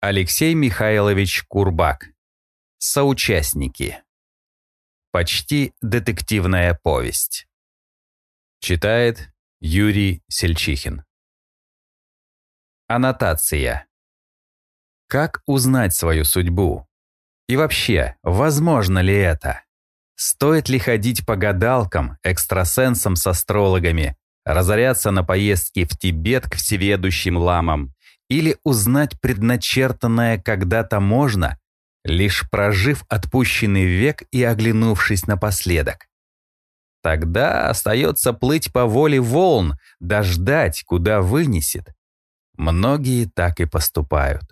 Алексей Михайлович Курбак. Соучастники. Почти детективная повесть. Читает Юрий Сельчихин. Аннотация. Как узнать свою судьбу? И вообще, возможно ли это? Стоит ли ходить по гадалкам, экстрасенсам с астрологами, разоряться на поездки в Тибет к всеведущим ламам, или узнать предначертанное когда-то можно, лишь прожив отпущенный век и оглянувшись напоследок. Тогда остается плыть по воле волн, дождать, куда вынесет. Многие так и поступают.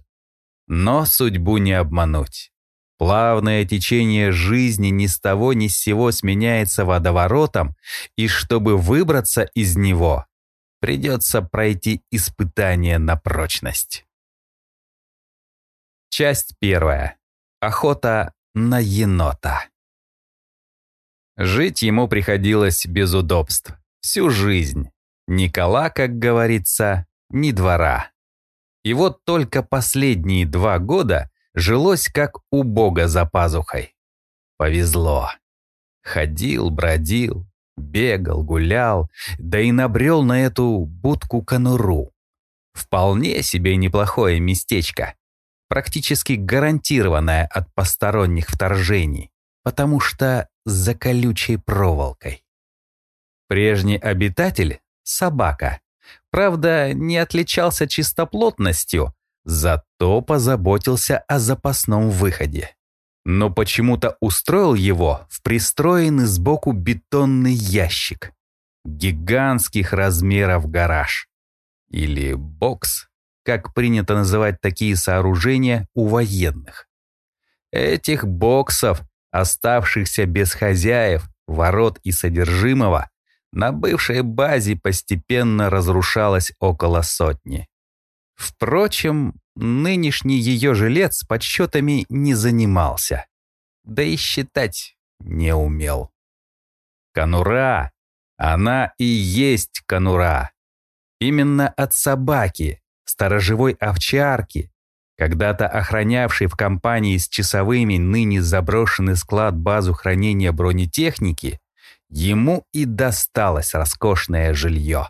Но судьбу не обмануть. Плавное течение жизни ни с того ни с сего сменяется водоворотом, и чтобы выбраться из него, придется пройти испытание на прочность. Часть первая. Охота на енота. Жить ему приходилось без удобств. Всю жизнь. Ни кола, как говорится, ни двора. И вот только последние два года жилось как у бога за пазухой. Повезло. Ходил, бродил, Бегал, гулял, да и набрел на эту будку-конуру. Вполне себе неплохое местечко, практически гарантированное от посторонних вторжений, потому что за колючей проволокой. Прежний обитатель — собака. Правда, не отличался чистоплотностью, зато позаботился о запасном выходе но почему-то устроил его в пристроенный сбоку бетонный ящик. Гигантских размеров гараж. Или бокс, как принято называть такие сооружения у военных. Этих боксов, оставшихся без хозяев, ворот и содержимого, на бывшей базе постепенно разрушалось около сотни. Впрочем, нынешний ее жилец подсчетами не занимался. Да и считать не умел. Конура, она и есть конура. Именно от собаки, сторожевой овчарки, когда-то охранявшей в компании с часовыми ныне заброшенный склад-базу хранения бронетехники, ему и досталось роскошное жилье.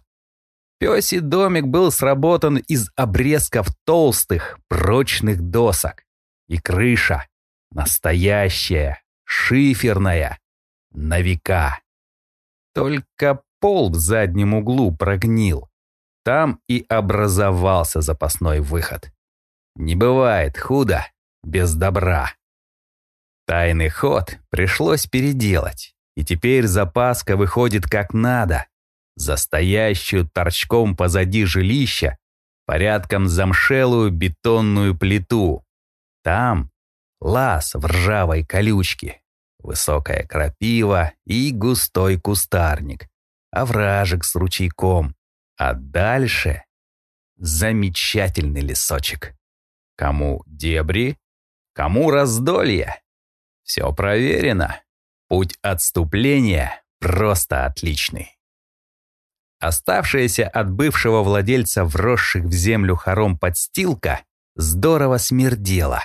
Пёсий домик был сработан из обрезков толстых, прочных досок. И крыша настоящая, шиферная, на века. Только пол в заднем углу прогнил. Там и образовался запасной выход. Не бывает худо без добра. Тайный ход пришлось переделать, и теперь запаска выходит как надо, за стоящую торчком позади жилища, порядком замшелую бетонную плиту. Там лаз в ржавой колючке, высокая крапива и густой кустарник, овражек с ручейком, а дальше замечательный лесочек. Кому дебри, кому раздолье. Все проверено. Путь отступления просто отличный. Оставшаяся от бывшего владельца вросших в землю хором подстилка здорово смердела,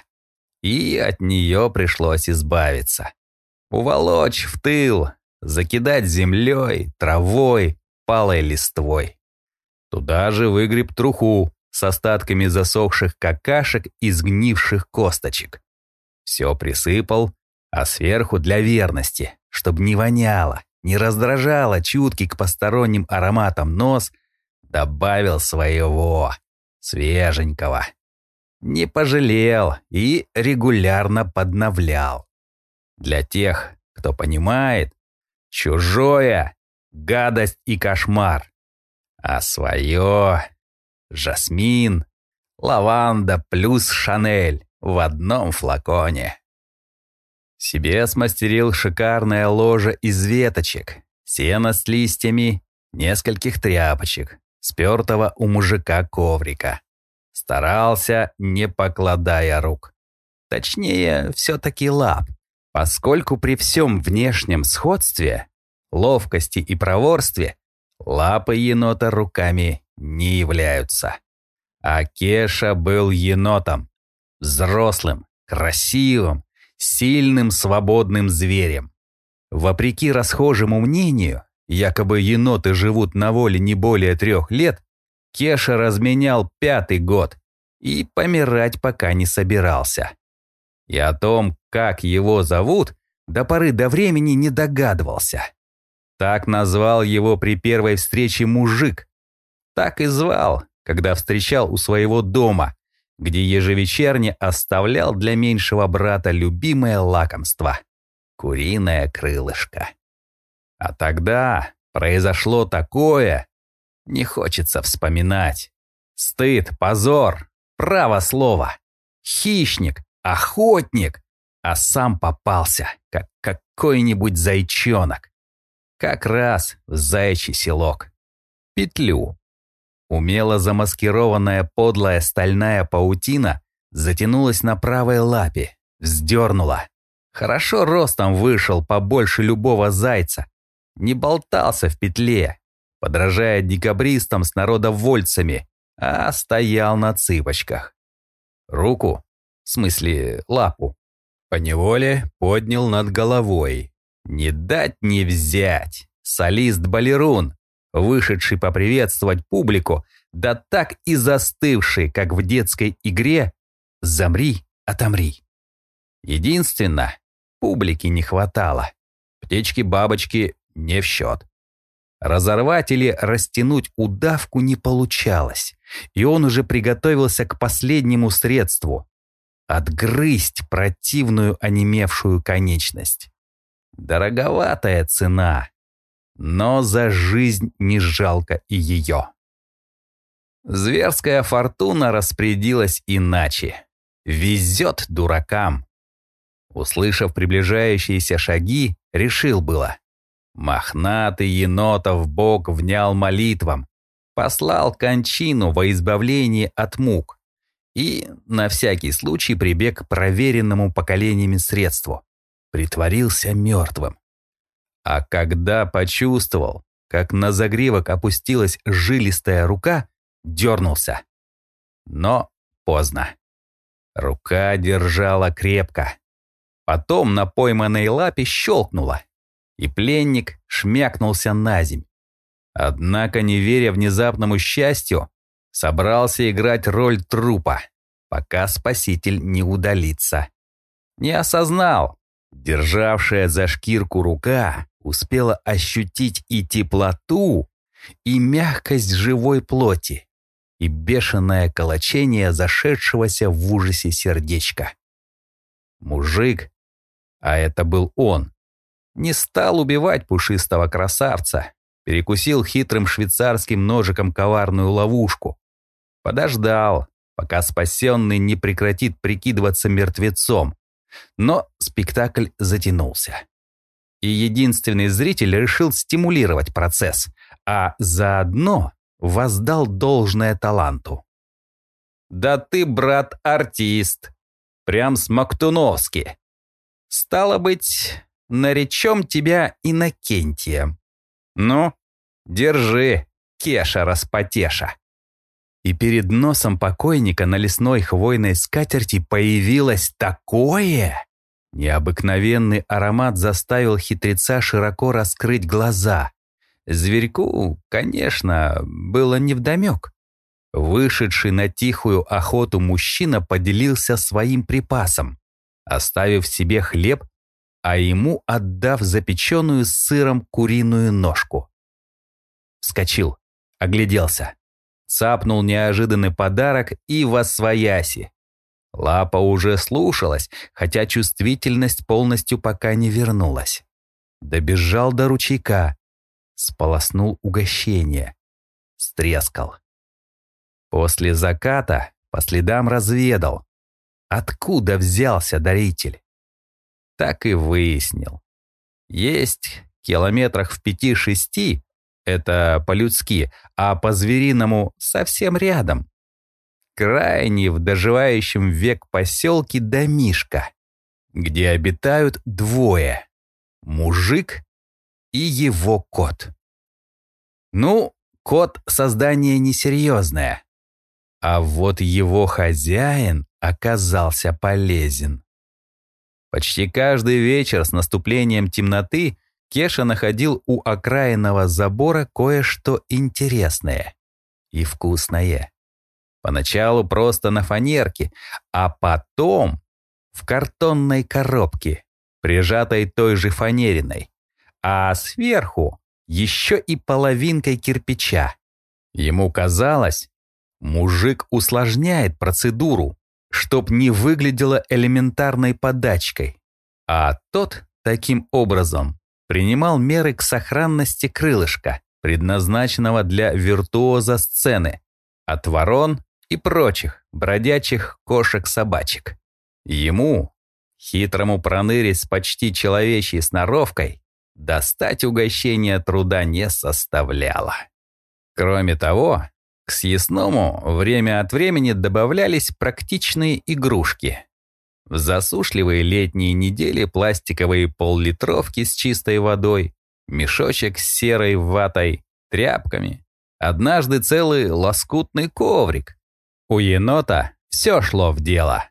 и от нее пришлось избавиться. Уволочь в тыл, закидать землей, травой, палой листвой. Туда же выгреб труху с остатками засохших какашек и сгнивших косточек. Все присыпал, а сверху для верности, чтобы не воняло, не раздражало чуткий к посторонним ароматам нос, добавил своего, свеженького. Не пожалел и регулярно подновлял. Для тех, кто понимает, чужое — гадость и кошмар, а свое — жасмин, лаванда плюс шанель в одном флаконе. Себе смастерил шикарное ложе из веточек, сена с листьями, нескольких тряпочек, спертого у мужика коврика. Старался, не покладая рук. Точнее, все-таки лап, поскольку при всем внешнем сходстве, ловкости и проворстве, лапы енота руками не являются. А Кеша был енотом, Взрослым, красивым, сильным свободным зверем. Вопреки расхожему мнению, якобы еноты живут на воле не более трех лет, Кеша разменял пятый год и помирать пока не собирался. И о том, как его зовут, до поры до времени не догадывался. Так назвал его при первой встрече мужик. Так и звал, когда встречал у своего дома, где ежевечерне оставлял для меньшего брата любимое лакомство — куриное крылышко. А тогда произошло такое, не хочется вспоминать. Стыд, позор, право слово. Хищник, охотник, а сам попался, как какой-нибудь зайчонок. Как раз в заячий селок. Петлю. Умело замаскированная подлая стальная паутина затянулась на правой лапе, вздернула. Хорошо ростом вышел побольше любого зайца. Не болтался в петле, подражая декабристам с народовольцами, а стоял на цыпочках. Руку, в смысле лапу, поневоле поднял над головой. Не дать не взять. Солист-балерун, вышедший поприветствовать публику, да так и застывший, как в детской игре «Замри, отомри». Единственно, публики не хватало. Птички-бабочки не в счет. Разорвать или растянуть удавку не получалось, и он уже приготовился к последнему средству — отгрызть противную онемевшую конечность. Дороговатая цена, но за жизнь не жалко и ее. Зверская фортуна распорядилась иначе. Везет дуракам. Услышав приближающиеся шаги, решил было. Мохнатый енотов бог внял молитвам, послал кончину во избавление от мук и, на всякий случай, прибег к проверенному поколениями средству. Притворился мертвым. А когда почувствовал, как на загривок опустилась жилистая рука, дернулся. Но поздно. Рука держала крепко. Потом на пойманной лапе щелкнула, и пленник шмякнулся на земь. Однако, не веря внезапному счастью, собрался играть роль трупа, пока спаситель не удалится. Не осознал, державшая за шкирку рука успела ощутить и теплоту, и мягкость живой плоти, и бешеное колочение зашедшегося в ужасе сердечка. Мужик, а это был он, не стал убивать пушистого красавца, перекусил хитрым швейцарским ножиком коварную ловушку. Подождал, пока спасенный не прекратит прикидываться мертвецом. Но спектакль затянулся и единственный зритель решил стимулировать процесс, а заодно воздал должное таланту. «Да ты, брат, артист! Прям смоктуновски! Стало быть, наречем тебя Иннокентием. Ну, держи, Кеша-распотеша!» И перед носом покойника на лесной хвойной скатерти появилось такое, Необыкновенный аромат заставил хитреца широко раскрыть глаза. Зверьку, конечно, было невдомек. Вышедший на тихую охоту мужчина поделился своим припасом, оставив себе хлеб, а ему отдав запеченную с сыром куриную ножку. Вскочил, огляделся, цапнул неожиданный подарок и восвояси. Лапа уже слушалась, хотя чувствительность полностью пока не вернулась. Добежал до ручейка, сполоснул угощение, стрескал. После заката по следам разведал, откуда взялся даритель. Так и выяснил. Есть километрах в пяти-шести, это по-людски, а по-звериному совсем рядом, крайний в доживающем век поселке домишка, где обитают двое – мужик и его кот. Ну, кот – создание несерьезное, а вот его хозяин оказался полезен. Почти каждый вечер с наступлением темноты Кеша находил у окраинного забора кое-что интересное и вкусное. Поначалу просто на фанерке, а потом в картонной коробке, прижатой той же фанериной, а сверху еще и половинкой кирпича. Ему казалось, мужик усложняет процедуру, чтоб не выглядело элементарной подачкой, а тот таким образом принимал меры к сохранности крылышка, предназначенного для виртуоза сцены, от ворон и прочих бродячих кошек-собачек. Ему, хитрому проныре с почти человечьей сноровкой, достать угощение труда не составляло. Кроме того, к съестному время от времени добавлялись практичные игрушки. В засушливые летние недели пластиковые поллитровки с чистой водой, мешочек с серой ватой, тряпками, однажды целый лоскутный коврик. У енота все шло в дело.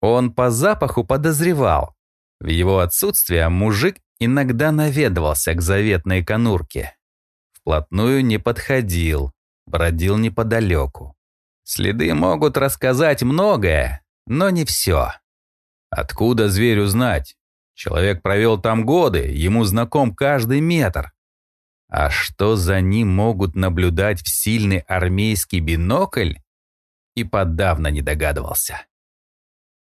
Он по запаху подозревал. В его отсутствие мужик иногда наведывался к заветной конурке. Вплотную не подходил, бродил неподалеку. Следы могут рассказать многое, но не все. Откуда зверю знать? Человек провел там годы, ему знаком каждый метр. А что за ним могут наблюдать в сильный армейский бинокль? И подавно не догадывался.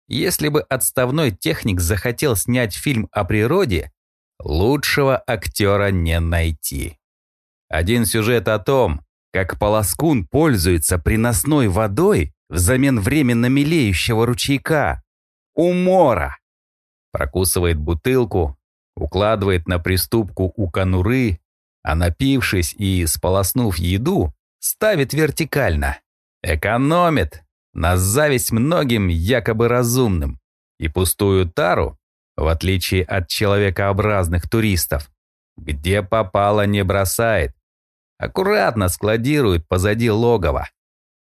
Если бы отставной техник захотел снять фильм о природе, лучшего актера не найти. Один сюжет о том, как полоскун пользуется приносной водой взамен временно мелеющего ручейка. Умора! Прокусывает бутылку, укладывает на приступку у конуры, а напившись и сполоснув еду, ставит вертикально. Экономит, на зависть многим якобы разумным. И пустую тару, в отличие от человекообразных туристов, где попало не бросает, аккуратно складирует позади логова.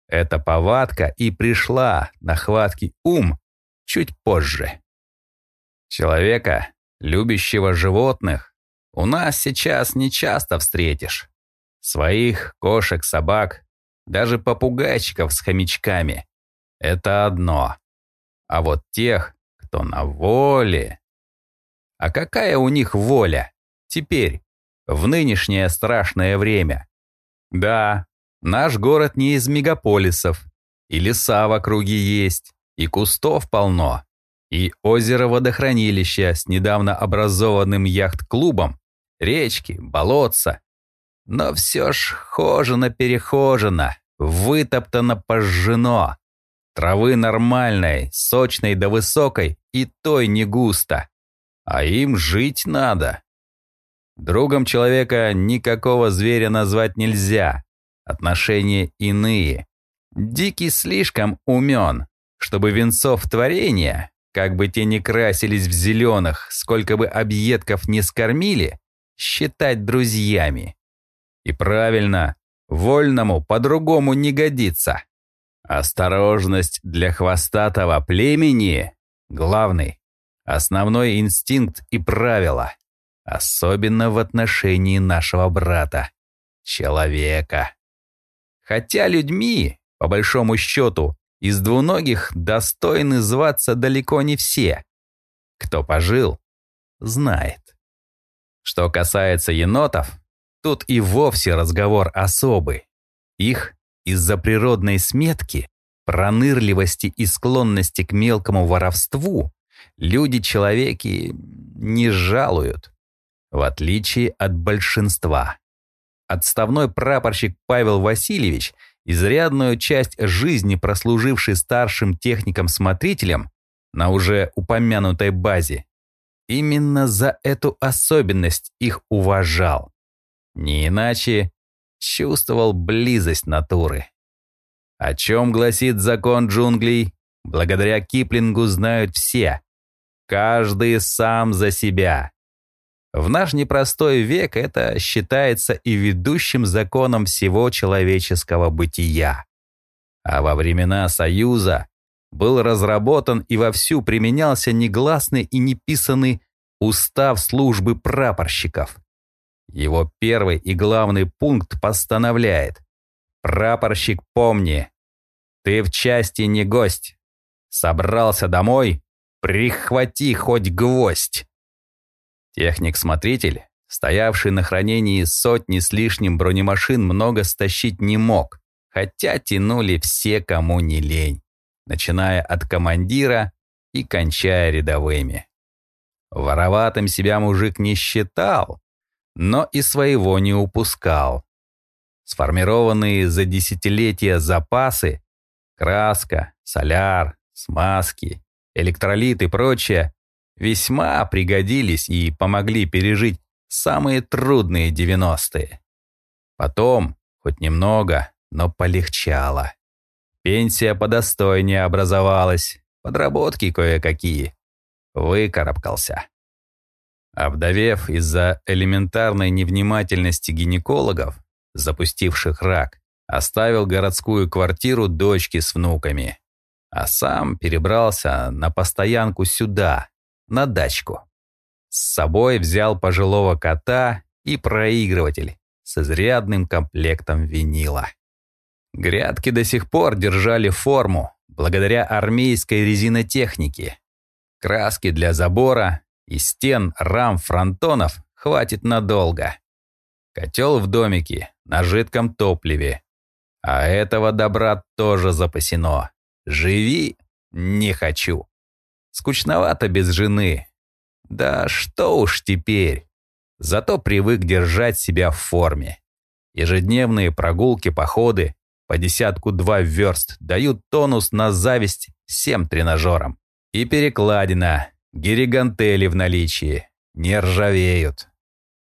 Эта повадка и пришла на хваткий ум чуть позже. Человека, любящего животных, у нас сейчас не часто встретишь. Своих кошек, собак, даже попугайчиков с хомячками — это одно. А вот тех, кто на воле... А какая у них воля теперь? в нынешнее страшное время. Да, наш город не из мегаполисов, и леса в округе есть, и кустов полно, и озеро-водохранилище с недавно образованным яхт-клубом, речки, болотца. Но все ж хожено-перехожено, вытоптано-пожжено. Травы нормальной, сочной да высокой, и той не густо. А им жить надо. Другом человека никакого зверя назвать нельзя. Отношения иные. Дикий слишком умен, чтобы венцов творения, как бы те ни красились в зеленых, сколько бы объедков не скормили, считать друзьями. И правильно, вольному по-другому не годится. Осторожность для хвостатого племени – главный, основной инстинкт и правило – Особенно в отношении нашего брата, человека. Хотя людьми, по большому счету, из двуногих достойны зваться далеко не все. Кто пожил, знает. Что касается енотов, тут и вовсе разговор особый. Их из-за природной сметки, пронырливости и склонности к мелкому воровству люди-человеки не жалуют в отличие от большинства. Отставной прапорщик Павел Васильевич, изрядную часть жизни прослуживший старшим техником-смотрителем на уже упомянутой базе, именно за эту особенность их уважал. Не иначе чувствовал близость натуры. О чем гласит закон джунглей, благодаря Киплингу знают все. Каждый сам за себя. В наш непростой век это считается и ведущим законом всего человеческого бытия. А во времена Союза был разработан и вовсю применялся негласный и неписанный устав службы прапорщиков. Его первый и главный пункт постановляет «Прапорщик, помни, ты в части не гость. Собрался домой, прихвати хоть гвоздь». Техник-смотритель, стоявший на хранении сотни с лишним бронемашин, много стащить не мог, хотя тянули все, кому не лень начиная от командира и кончая рядовыми. Вороватым себя мужик не считал, но и своего не упускал. Сформированные за десятилетия запасы — краска, соляр, смазки, электролит и прочее — весьма пригодились и помогли пережить самые трудные девяностые. Потом, хоть немного, но полегчало. Пенсия подостойнее образовалась, подработки кое-какие. Выкарабкался. Обдавев из-за элементарной невнимательности гинекологов, запустивших рак, оставил городскую квартиру дочки с внуками, а сам перебрался на постоянку сюда, на дачку. С собой взял пожилого кота и проигрыватель с изрядным комплектом винила. Грядки до сих пор держали форму благодаря армейской резинотехнике. Краски для забора и стен рам фронтонов хватит надолго. Котел в домике на жидком топливе. А этого добра тоже запасено. Живи не хочу. Скучновато без жены. Да что уж теперь. Зато привык держать себя в форме. Ежедневные прогулки, походы, по десятку-два верст дают тонус на зависть всем тренажерам. И перекладина, гиригантели в наличии, не ржавеют.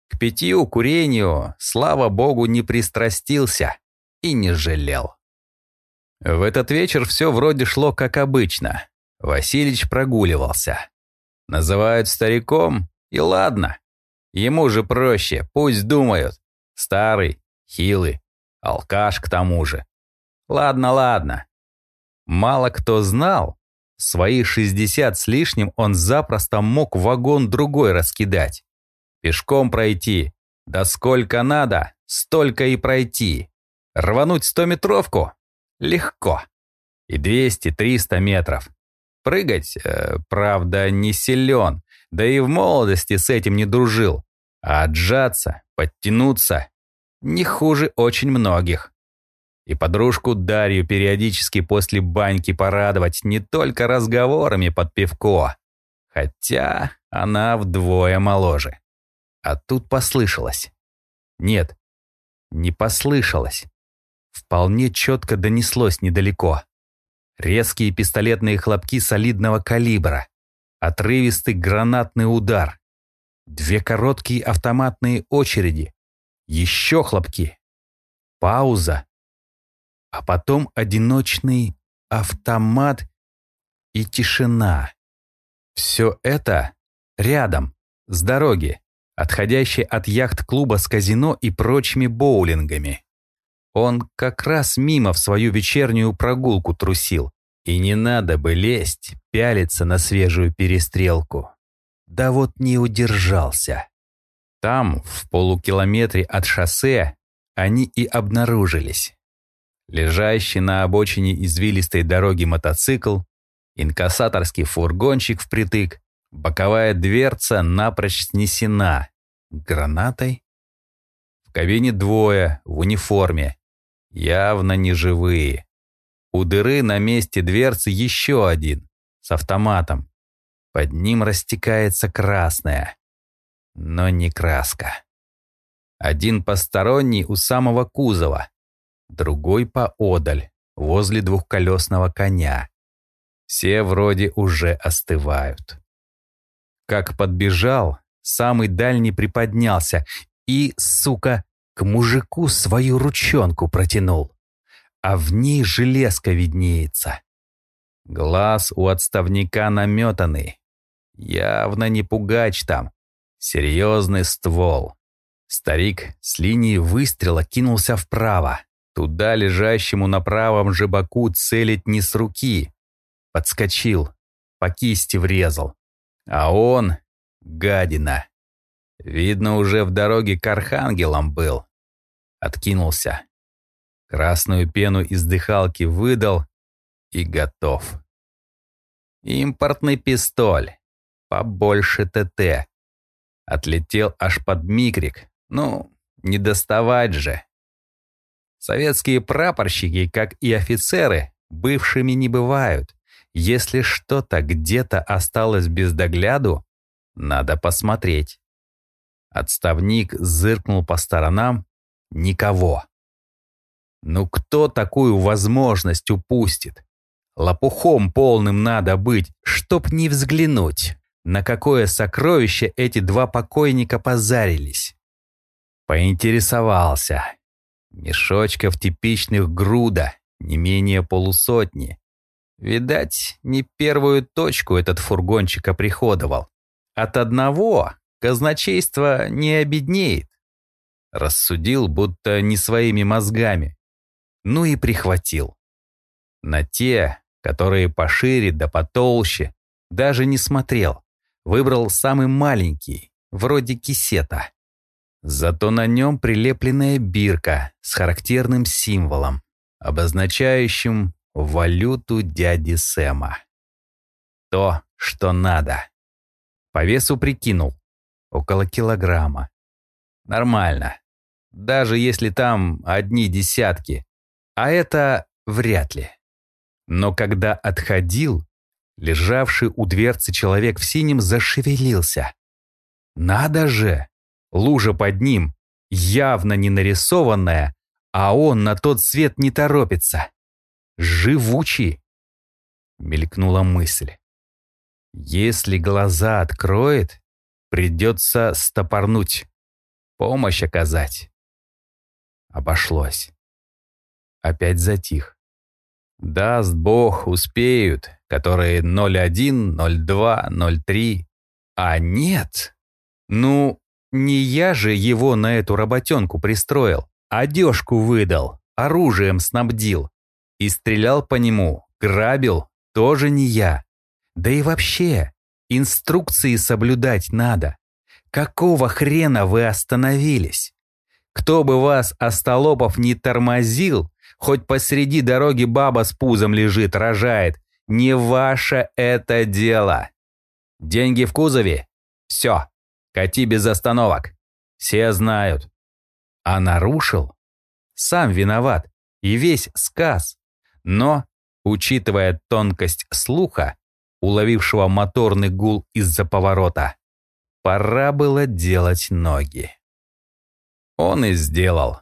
К питью, курению, слава богу, не пристрастился и не жалел. В этот вечер все вроде шло как обычно. Василич прогуливался. Называют стариком, и ладно. Ему же проще, пусть думают. Старый, хилый, Алкаш к тому же. Ладно, ладно. Мало кто знал, свои 60 с лишним он запросто мог вагон другой раскидать. Пешком пройти. Да сколько надо, столько и пройти. Рвануть стометровку? Легко. И 200-300 метров. Прыгать, э, правда, не силен, да и в молодости с этим не дружил. А отжаться, подтянуться не хуже очень многих. И подружку Дарью периодически после баньки порадовать не только разговорами под пивко, хотя она вдвое моложе. А тут послышалось. Нет, не послышалось. Вполне четко донеслось недалеко. Резкие пистолетные хлопки солидного калибра. Отрывистый гранатный удар. Две короткие автоматные очереди. Еще хлопки. Пауза. А потом одиночный автомат и тишина. Все это рядом, с дороги, отходящей от яхт-клуба с казино и прочими боулингами. Он как раз мимо в свою вечернюю прогулку трусил. И не надо бы лезть, пялиться на свежую перестрелку. Да вот не удержался. Там, в полукилометре от шоссе, они и обнаружились. Лежащий на обочине извилистой дороги мотоцикл, инкассаторский фургончик впритык, боковая дверца напрочь снесена. Гранатой? В кабине двое, в униформе. Явно не живые. У дыры на месте дверцы еще один, с автоматом. Под ним растекается красное но не краска. Один посторонний у самого кузова, другой поодаль, возле двухколесного коня. Все вроде уже остывают. Как подбежал, самый дальний приподнялся и, сука, к мужику свою ручонку протянул, а в ней железка виднеется. Глаз у отставника наметанный. Явно не пугач там, Серьезный ствол. Старик с линии выстрела кинулся вправо. Туда лежащему на правом же боку целить не с руки. подскочил, по кисти врезал. А он, гадина, видно, уже в дороге к архангелам был. Откинулся. Красную пену из дыхалки выдал и готов. Импортный пистоль, побольше ТТ. Отлетел аж под микрик, ну, не доставать же. Советские прапорщики, как и офицеры, бывшими не бывают. Если что-то где-то осталось без догляду, надо посмотреть. Отставник зыркнул по сторонам. Никого. Ну кто такую возможность упустит? Лопухом полным надо быть, чтоб не взглянуть, на какое сокровище эти два покойника позарились. Поинтересовался. Мешочков типичных груда, не менее полусотни. Видать, не первую точку этот фургончик оприходовал. От одного казначейство не обеднеет. Рассудил, будто не своими мозгами. Ну и прихватил. На те, которые пошире да потолще, даже не смотрел. Выбрал самый маленький, вроде кисета. Зато на нем прилепленная бирка с характерным символом, обозначающим валюту дяди Сэма. То, что надо. По весу прикинул. Около килограмма. Нормально. Даже если там одни десятки. А это вряд ли. Но когда отходил, лежавший у дверцы человек в синем зашевелился. Надо же! Лужа под ним, явно не нарисованная, а он на тот свет не торопится. Живучий! Мелькнула мысль. Если глаза откроет, придется стопорнуть, помощь оказать. Обошлось. Опять затих. Даст Бог, успеют, которые 01, 02, 03. А нет. Ну, не я же его на эту работенку пристроил, одежку выдал, оружием снабдил. И стрелял по нему, грабил, тоже не я. Да и вообще, инструкции соблюдать надо. Какого хрена вы остановились? Кто бы вас, остолопов, не тормозил, хоть посреди дороги баба с пузом лежит, рожает, не ваше это дело. Деньги в кузове? Все, Кати без остановок. Все знают. А нарушил? Сам виноват. И весь сказ. Но, учитывая тонкость слуха, уловившего моторный гул из-за поворота, пора было делать ноги. Он и сделал.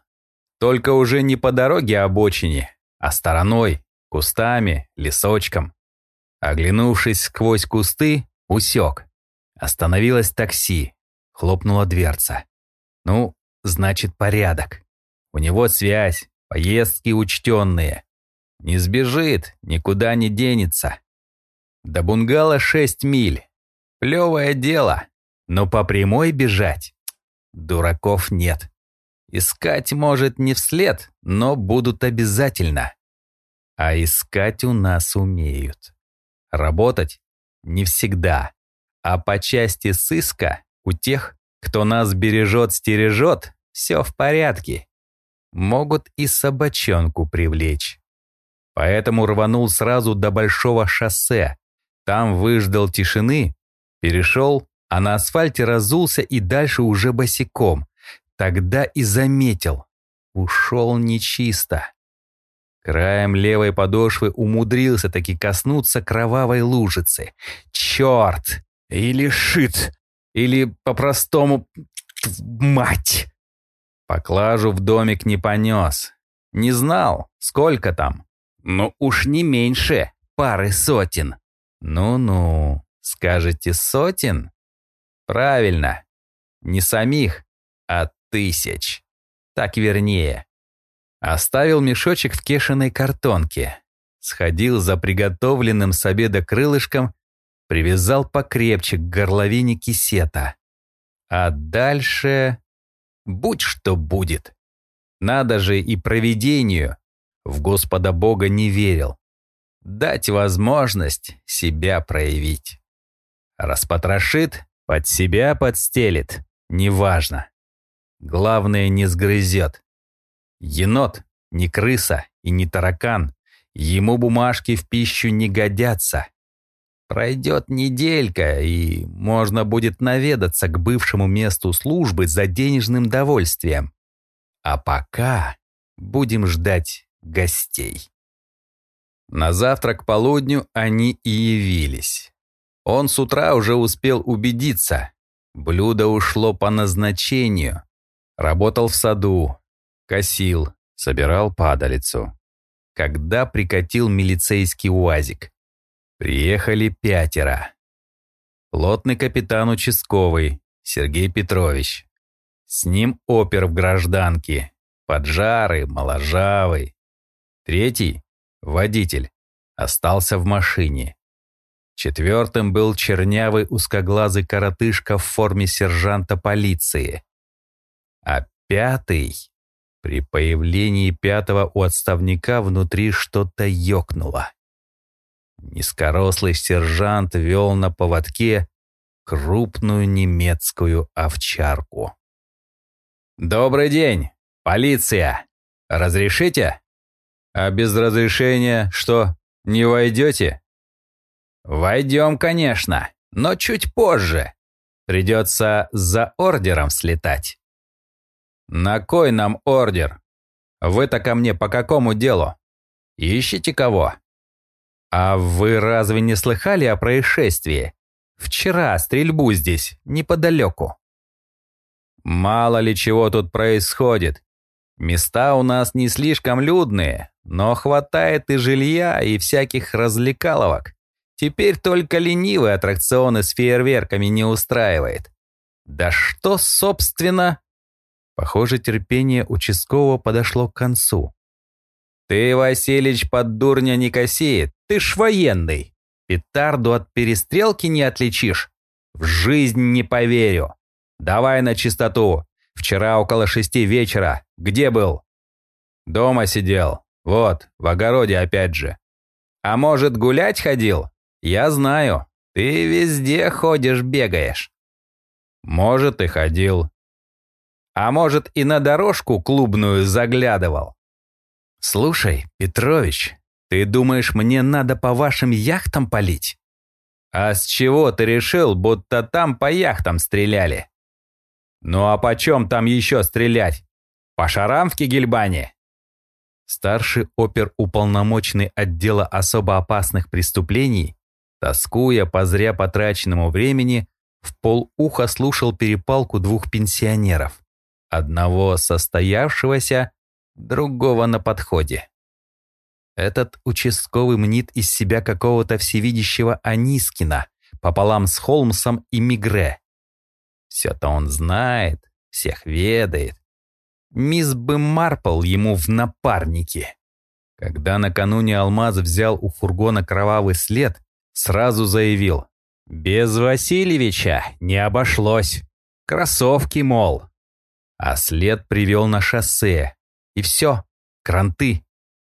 Только уже не по дороге обочине, а стороной, кустами, лесочком. Оглянувшись сквозь кусты, усек. Остановилось такси, Хлопнула дверца. Ну, значит, порядок. У него связь, поездки учтенные. Не сбежит, никуда не денется. До бунгало шесть миль. Плевое дело. Но по прямой бежать дураков нет. Искать, может, не вслед, но будут обязательно. А искать у нас умеют. Работать не всегда. А по части сыска у тех, кто нас бережет-стережет, все в порядке. Могут и собачонку привлечь. Поэтому рванул сразу до большого шоссе. Там выждал тишины, перешел, а на асфальте разулся и дальше уже босиком. Тогда и заметил. Ушел нечисто. Краем левой подошвы умудрился таки коснуться кровавой лужицы. Черт! Или шит! Или по-простому «мать». Поклажу в домик не понес. Не знал, сколько там. Но уж не меньше пары сотен. Ну-ну, скажете сотен? Правильно. Не самих, а тысяч. Так вернее. Оставил мешочек в кешиной картонке. Сходил за приготовленным с обеда крылышком привязал покрепче к горловине кисета. А дальше... Будь что будет. Надо же и провидению. В Господа Бога не верил. дать возможность себя проявить. Распотрошит, под себя подстелит, неважно. Главное, не сгрызет. Енот, не крыса и не таракан. Ему бумажки в пищу не годятся. Пройдет неделька, и можно будет наведаться к бывшему месту службы за денежным довольствием. А пока будем ждать гостей. На завтрак к полудню они и явились. Он с утра уже успел убедиться. Блюдо ушло по назначению. Работал в саду, косил, собирал падалицу. Когда прикатил милицейский УАЗик. Приехали пятеро. Плотный капитан участковый, Сергей Петрович. С ним опер в гражданке, поджарый, моложавый. Третий, водитель, остался в машине. Четвертым был чернявый узкоглазый коротышка в форме сержанта полиции. А пятый... При появлении пятого у отставника внутри что-то ёкнуло. Низкорослый сержант вел на поводке крупную немецкую овчарку. «Добрый день, полиция! Разрешите?» «А без разрешения что, не войдете?» «Войдем, конечно, но чуть позже. Придется за ордером слетать». «На кой нам ордер? Вы-то ко мне по какому делу? Ищете кого?» «А вы разве не слыхали о происшествии? Вчера стрельбу здесь, неподалеку». «Мало ли чего тут происходит. Места у нас не слишком людные, но хватает и жилья, и всяких развлекаловок. Теперь только ленивые аттракционы с фейерверками не устраивает. Да что, собственно...» Похоже, терпение участкового подошло к концу. «Ты, Василич, под дурня не коси, ты ж военный. Петарду от перестрелки не отличишь? В жизнь не поверю. Давай на чистоту. Вчера около шести вечера. Где был?» «Дома сидел. Вот, в огороде опять же. А может, гулять ходил? Я знаю. Ты везде ходишь, бегаешь». «Может, и ходил. А может, и на дорожку клубную заглядывал. Слушай, Петрович, ты думаешь, мне надо по вашим яхтам палить? А с чего ты решил, будто там по яхтам стреляли? Ну а почем там еще стрелять? По шарам в Кигельбане? Старший опер-уполномоченный отдела особо опасных преступлений, тоскуя по зря потраченному времени, в полуха слушал перепалку двух пенсионеров одного состоявшегося, другого на подходе. Этот участковый мнит из себя какого-то всевидящего Анискина пополам с Холмсом и Мигре. Все-то он знает, всех ведает. Мисс бы Марпл ему в напарнике. Когда накануне Алмаз взял у фургона кровавый след, сразу заявил, «Без Васильевича не обошлось. Кроссовки, мол, а след привел на шоссе. И все, кранты.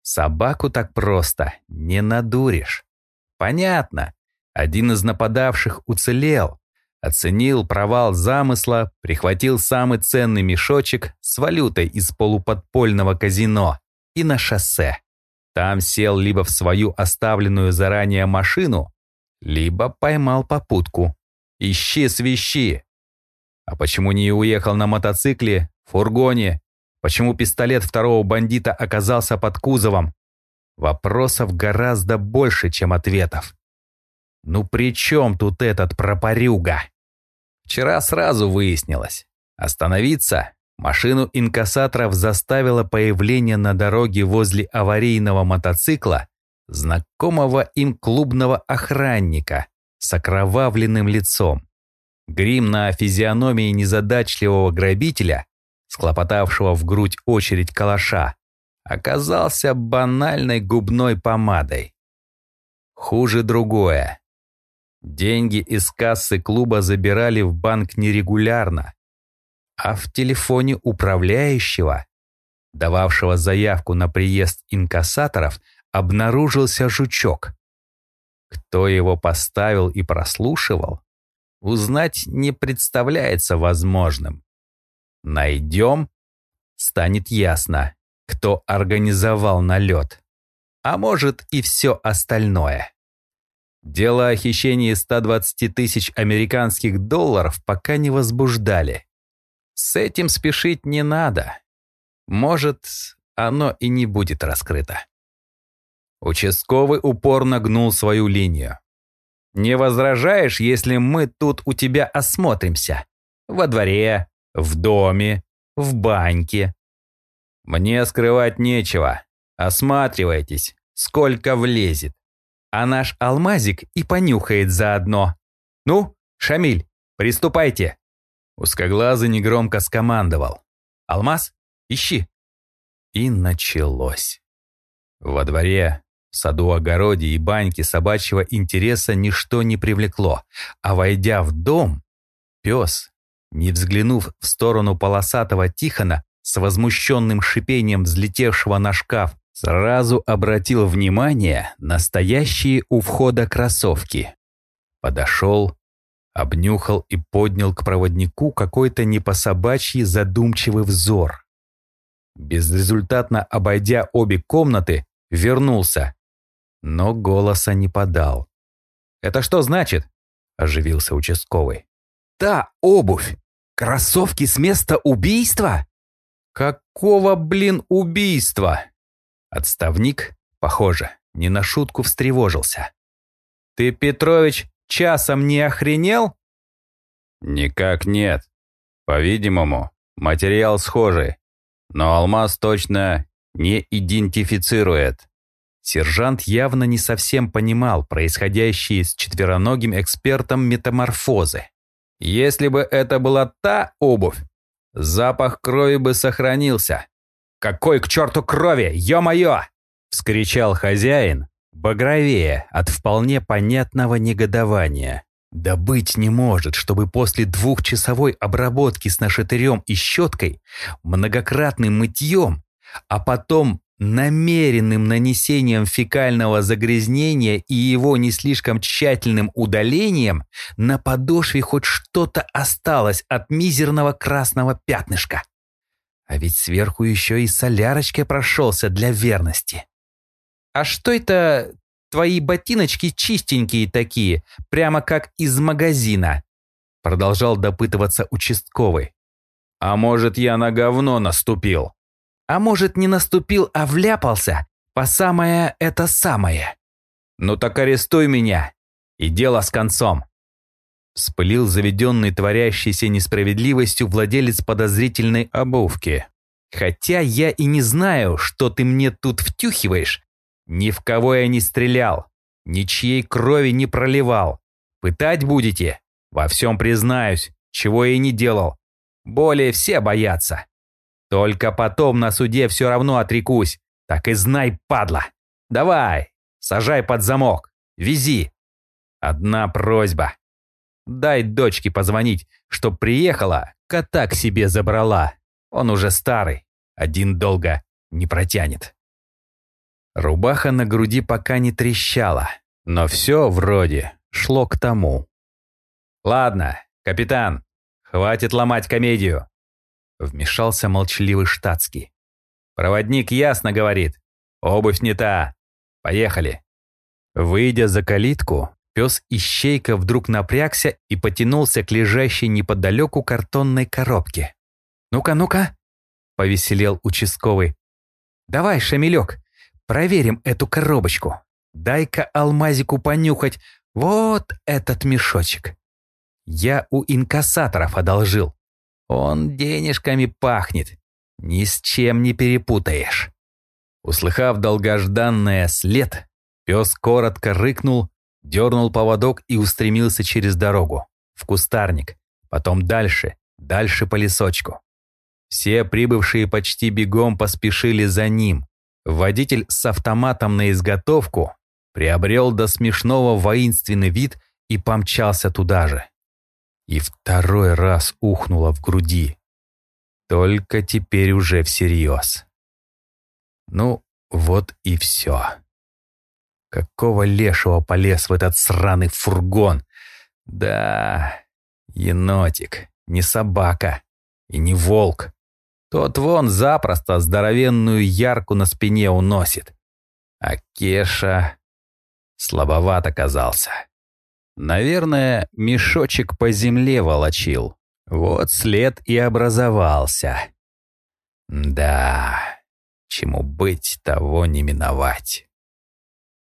Собаку так просто не надуришь. Понятно. Один из нападавших уцелел, оценил провал замысла, прихватил самый ценный мешочек с валютой из полуподпольного казино и на шоссе. Там сел либо в свою оставленную заранее машину, либо поймал попутку. Ищи свищи, а почему не уехал на мотоцикле, фургоне? Почему пистолет второго бандита оказался под кузовом? Вопросов гораздо больше, чем ответов. Ну при чем тут этот пропорюга? Вчера сразу выяснилось. Остановиться машину инкассаторов заставило появление на дороге возле аварийного мотоцикла знакомого им клубного охранника с окровавленным лицом. Грим на физиономии незадачливого грабителя, схлопотавшего в грудь очередь калаша, оказался банальной губной помадой. Хуже другое. Деньги из кассы клуба забирали в банк нерегулярно, а в телефоне управляющего, дававшего заявку на приезд инкассаторов, обнаружился жучок. Кто его поставил и прослушивал, узнать не представляется возможным. Найдем, станет ясно, кто организовал налет, а может и все остальное. Дело о хищении 120 тысяч американских долларов пока не возбуждали. С этим спешить не надо. Может, оно и не будет раскрыто. Участковый упорно гнул свою линию. «Не возражаешь, если мы тут у тебя осмотримся? Во дворе, в доме, в баньке?» «Мне скрывать нечего. Осматривайтесь, сколько влезет а наш алмазик и понюхает заодно. Ну, Шамиль, приступайте. Узкоглазый негромко скомандовал. Алмаз, ищи. И началось. Во дворе, в саду-огороде и баньке собачьего интереса ничто не привлекло, а войдя в дом, пес, не взглянув в сторону полосатого Тихона, с возмущенным шипением взлетевшего на шкаф, Сразу обратил внимание на стоящие у входа кроссовки. Подошел, обнюхал и поднял к проводнику какой-то непособачий задумчивый взор. Безрезультатно обойдя обе комнаты, вернулся, но голоса не подал. «Это что значит?» – оживился участковый. «Та обувь! Кроссовки с места убийства?» «Какого, блин, убийства?» Отставник, похоже, не на шутку встревожился. «Ты, Петрович, часом не охренел?» «Никак нет. По-видимому, материал схожий, но алмаз точно не идентифицирует». Сержант явно не совсем понимал происходящие с четвероногим экспертом метаморфозы. Если бы это была та обувь, запах крови бы сохранился. «Какой к черту крови, ё-моё!» — вскричал хозяин, багровее от вполне понятного негодования. Да быть не может, чтобы после двухчасовой обработки с нашатырем и щеткой, многократным мытьем, а потом намеренным нанесением фекального загрязнения и его не слишком тщательным удалением на подошве хоть что-то осталось от мизерного красного пятнышка. А ведь сверху еще и солярочкой прошелся для верности. «А что это твои ботиночки чистенькие такие, прямо как из магазина?» Продолжал допытываться участковый. «А может, я на говно наступил?» «А может, не наступил, а вляпался? По самое это самое?» «Ну так арестуй меня, и дело с концом». Вспылил заведенный творящейся несправедливостью владелец подозрительной обувки. «Хотя я и не знаю, что ты мне тут втюхиваешь. Ни в кого я не стрелял, ничьей крови не проливал. Пытать будете? Во всем признаюсь, чего я и не делал. Более все боятся. Только потом на суде все равно отрекусь. Так и знай, падла. Давай, сажай под замок, вези. Одна просьба. Дай дочке позвонить, чтоб приехала, кота к себе забрала. Он уже старый, один долго не протянет. Рубаха на груди пока не трещала, но все вроде шло к тому. «Ладно, капитан, хватит ломать комедию», — вмешался молчаливый штатский. «Проводник ясно говорит, обувь не та. Поехали». Выйдя за калитку, Пес Ищейка вдруг напрягся и потянулся к лежащей неподалеку картонной коробке. «Ну-ка, ну-ка!» — повеселел участковый. «Давай, Шамилек, проверим эту коробочку. Дай-ка алмазику понюхать вот этот мешочек. Я у инкассаторов одолжил. Он денежками пахнет. Ни с чем не перепутаешь». Услыхав долгожданное след, пес коротко рыкнул дернул поводок и устремился через дорогу, в кустарник, потом дальше, дальше по лесочку. Все прибывшие почти бегом поспешили за ним. Водитель с автоматом на изготовку приобрел до смешного воинственный вид и помчался туда же. И второй раз ухнуло в груди. Только теперь уже всерьез. Ну, вот и все. Какого лешего полез в этот сраный фургон? Да, енотик, не собака и не волк. Тот вон запросто здоровенную ярку на спине уносит. А Кеша слабоват оказался. Наверное, мешочек по земле волочил. Вот след и образовался. Да, чему быть, того не миновать.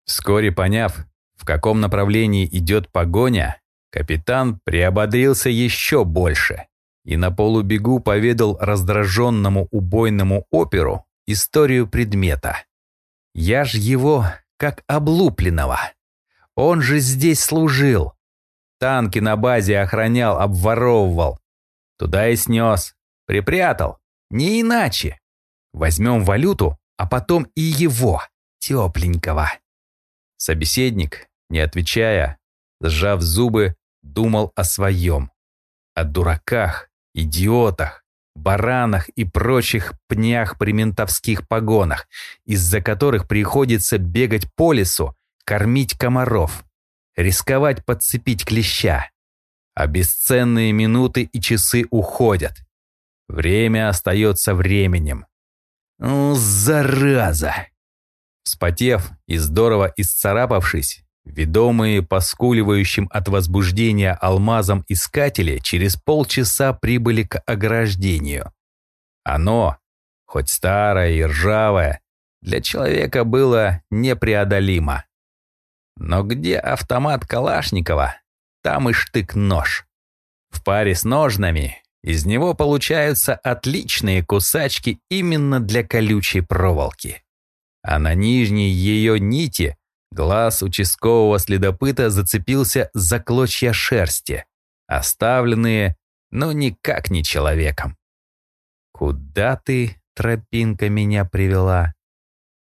Вскоре поняв, в каком направлении идет погоня, капитан приободрился еще больше и на полубегу поведал раздраженному убойному оперу историю предмета. «Я ж его как облупленного. Он же здесь служил. Танки на базе охранял, обворовывал. Туда и снес. Припрятал. Не иначе. Возьмем валюту, а потом и его, тепленького. Собеседник, не отвечая, сжав зубы, думал о своем. О дураках, идиотах, баранах и прочих пнях при ментовских погонах, из-за которых приходится бегать по лесу, кормить комаров, рисковать подцепить клеща. А бесценные минуты и часы уходят. Время остается временем. Ну, зараза! Вспотев и здорово исцарапавшись, ведомые поскуливающим от возбуждения алмазом искатели через полчаса прибыли к ограждению. Оно, хоть старое и ржавое, для человека было непреодолимо. Но где автомат Калашникова, там и штык-нож. В паре с ножнами из него получаются отличные кусачки именно для колючей проволоки. А на нижней ее нити глаз участкового следопыта зацепился за клочья шерсти, оставленные, но никак не человеком. «Куда ты, тропинка, меня привела?»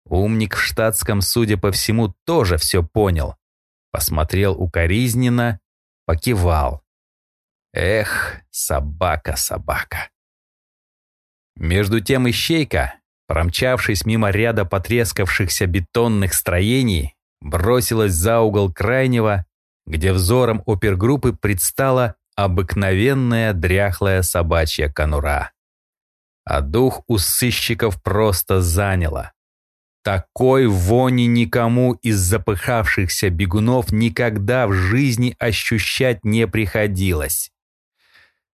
Умник в штатском, судя по всему, тоже все понял. Посмотрел укоризненно, покивал. Эх, собака, собака. Между тем ищейка, промчавшись мимо ряда потрескавшихся бетонных строений, бросилась за угол крайнего, где взором опергруппы предстала обыкновенная дряхлая собачья конура. А дух у сыщиков просто заняло. Такой вони никому из запыхавшихся бегунов никогда в жизни ощущать не приходилось.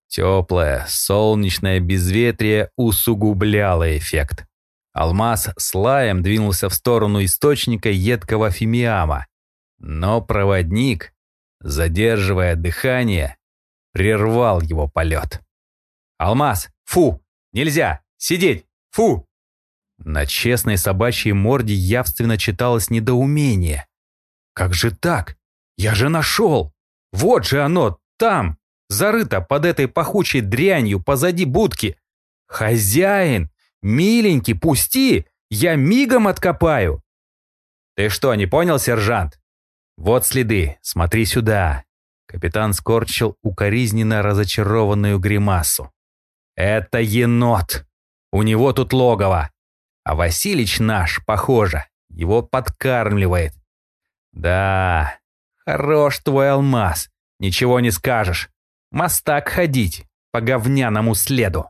Теплое, солнечное безветрие усугубляло эффект. Алмаз с лаем двинулся в сторону источника едкого фимиама. Но проводник, задерживая дыхание, прервал его полет. «Алмаз! Фу! Нельзя! Сидеть! Фу!» На честной собачьей морде явственно читалось недоумение. «Как же так? Я же нашел! Вот же оно, там!» зарыта под этой пахучей дрянью позади будки. Хозяин, миленький, пусти, я мигом откопаю. Ты что, не понял, сержант? Вот следы, смотри сюда. Капитан скорчил укоризненно разочарованную гримасу. Это енот. У него тут логово. А Василич наш, похоже, его подкармливает. Да, хорош твой алмаз, ничего не скажешь. Мастак ходить по говняному следу.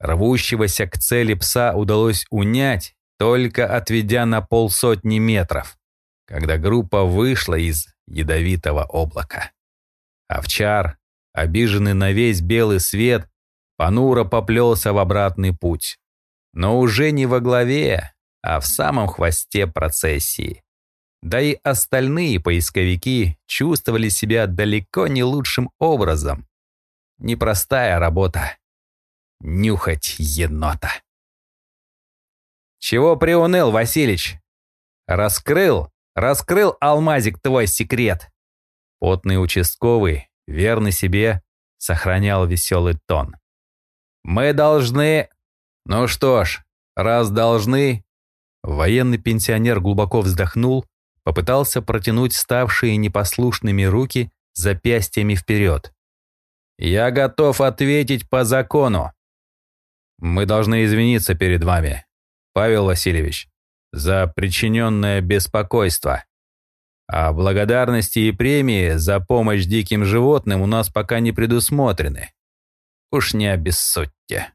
Рвущегося к цели пса удалось унять, только отведя на полсотни метров, когда группа вышла из ядовитого облака. Овчар, обиженный на весь белый свет, понуро поплелся в обратный путь. Но уже не во главе, а в самом хвосте процессии. Да и остальные поисковики чувствовали себя далеко не лучшим образом. Непростая работа. Нюхать енота. «Чего приуныл, Василич? Раскрыл, раскрыл алмазик твой секрет!» Потный участковый, верный себе, сохранял веселый тон. «Мы должны...» «Ну что ж, раз должны...» Военный пенсионер глубоко вздохнул Попытался протянуть ставшие непослушными руки запястьями вперед. «Я готов ответить по закону. Мы должны извиниться перед вами, Павел Васильевич, за причиненное беспокойство. А благодарности и премии за помощь диким животным у нас пока не предусмотрены. Уж не обессудьте.